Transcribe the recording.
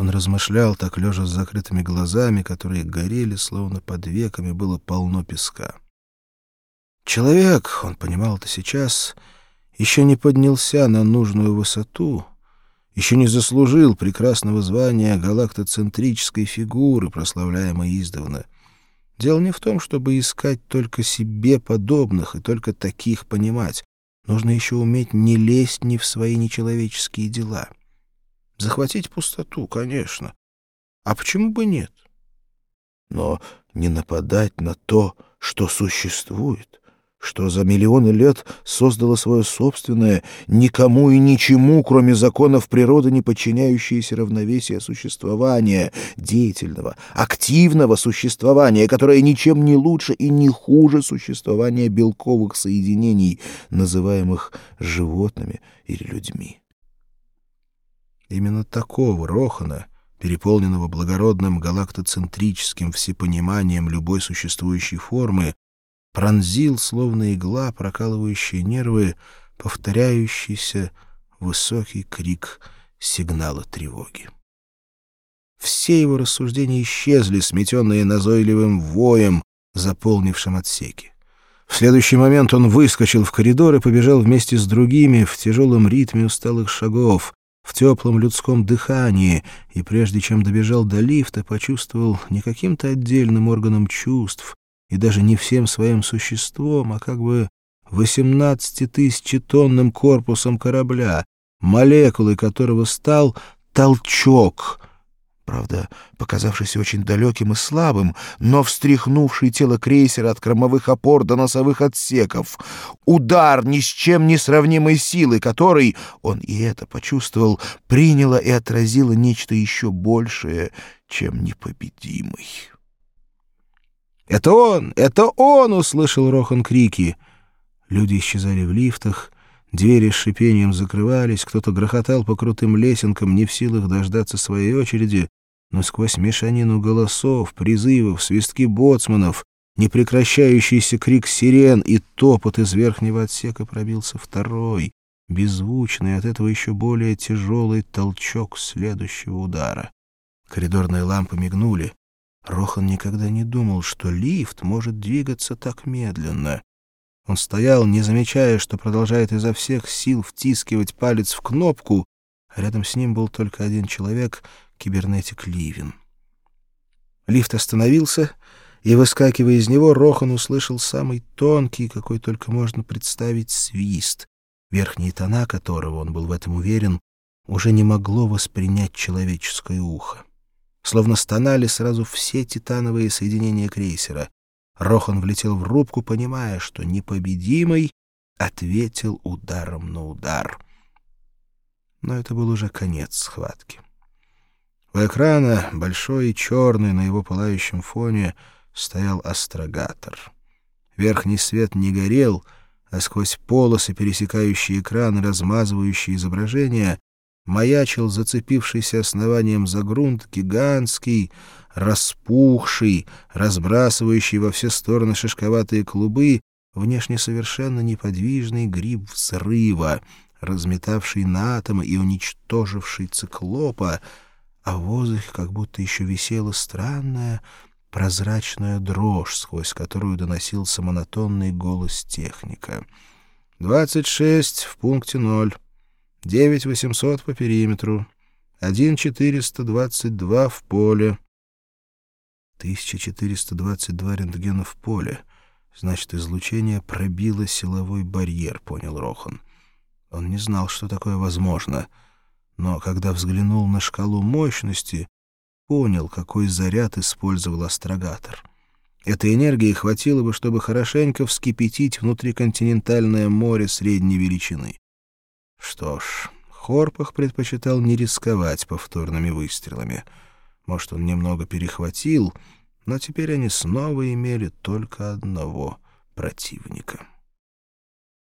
Он размышлял, так лежа с закрытыми глазами, которые горели, словно под веками было полно песка. Человек, он понимал это сейчас, еще не поднялся на нужную высоту, еще не заслужил прекрасного звания галактоцентрической фигуры, прославляемой издавна. Дело не в том, чтобы искать только себе подобных и только таких понимать. Нужно еще уметь не лезть ни в свои нечеловеческие дела. Захватить пустоту, конечно. А почему бы нет? Но не нападать на то, что существует, что за миллионы лет создало свое собственное, никому и ничему, кроме законов природы, не подчиняющееся равновесия существования, деятельного, активного существования, которое ничем не лучше и не хуже существования белковых соединений, называемых животными или людьми. Именно такого Рохана, переполненного благородным галактоцентрическим всепониманием любой существующей формы, пронзил, словно игла, прокалывающая нервы, повторяющийся высокий крик сигнала тревоги. Все его рассуждения исчезли, сметенные назойливым воем, заполнившим отсеки. В следующий момент он выскочил в коридор и побежал вместе с другими в тяжелом ритме усталых шагов в теплом людском дыхании, и прежде чем добежал до лифта, почувствовал не каким-то отдельным органом чувств и даже не всем своим существом, а как бы восемнадцатитысячетонным корпусом корабля, молекулой которого стал толчок — правда, показавшийся очень далеким и слабым, но встряхнувший тело крейсера от кормовых опор до носовых отсеков. Удар ни с чем не сравнимой силы, который, он и это почувствовал, приняло и отразило нечто еще большее, чем непобедимый. «Это он! Это он!» — услышал Рохан крики. Люди исчезали в лифтах, двери с шипением закрывались, кто-то грохотал по крутым лесенкам, не в силах дождаться своей очереди, но сквозь мешанину голосов, призывов, свистки боцманов, непрекращающийся крик сирен и топот из верхнего отсека пробился второй, беззвучный, от этого еще более тяжелый толчок следующего удара. Коридорные лампы мигнули. Рохан никогда не думал, что лифт может двигаться так медленно. Он стоял, не замечая, что продолжает изо всех сил втискивать палец в кнопку, а рядом с ним был только один человек — кибернетик Ливин. Лифт остановился, и, выскакивая из него, Рохан услышал самый тонкий, какой только можно представить, свист, верхние тона которого, он был в этом уверен, уже не могло воспринять человеческое ухо. Словно стонали сразу все титановые соединения крейсера. Рохан влетел в рубку, понимая, что непобедимый ответил ударом на удар. Но это был уже конец схватки. У экрана, большой и черный на его пылающем фоне, стоял астрогатор. Верхний свет не горел, а сквозь полосы, пересекающие экран и размазывающие изображение, маячил зацепившийся основанием за грунт гигантский, распухший, разбрасывающий во все стороны шишковатые клубы, внешне совершенно неподвижный гриб взрыва, разметавший на атомы и уничтоживший циклопа, а в воздухе как будто еще висела странная прозрачная дрожь, сквозь которую доносился монотонный голос техника. «Двадцать шесть в пункте ноль, девять восемьсот по периметру, один четыреста двадцать два в поле». Тысяча четыреста двадцать два рентгена в поле. Значит, излучение пробило силовой барьер, понял Рохан. Он не знал, что такое возможно — но когда взглянул на шкалу мощности, понял, какой заряд использовал астрогатор. Этой энергии хватило бы, чтобы хорошенько вскипятить внутриконтинентальное море средней величины. Что ж, Хорпах предпочитал не рисковать повторными выстрелами. Может, он немного перехватил, но теперь они снова имели только одного противника.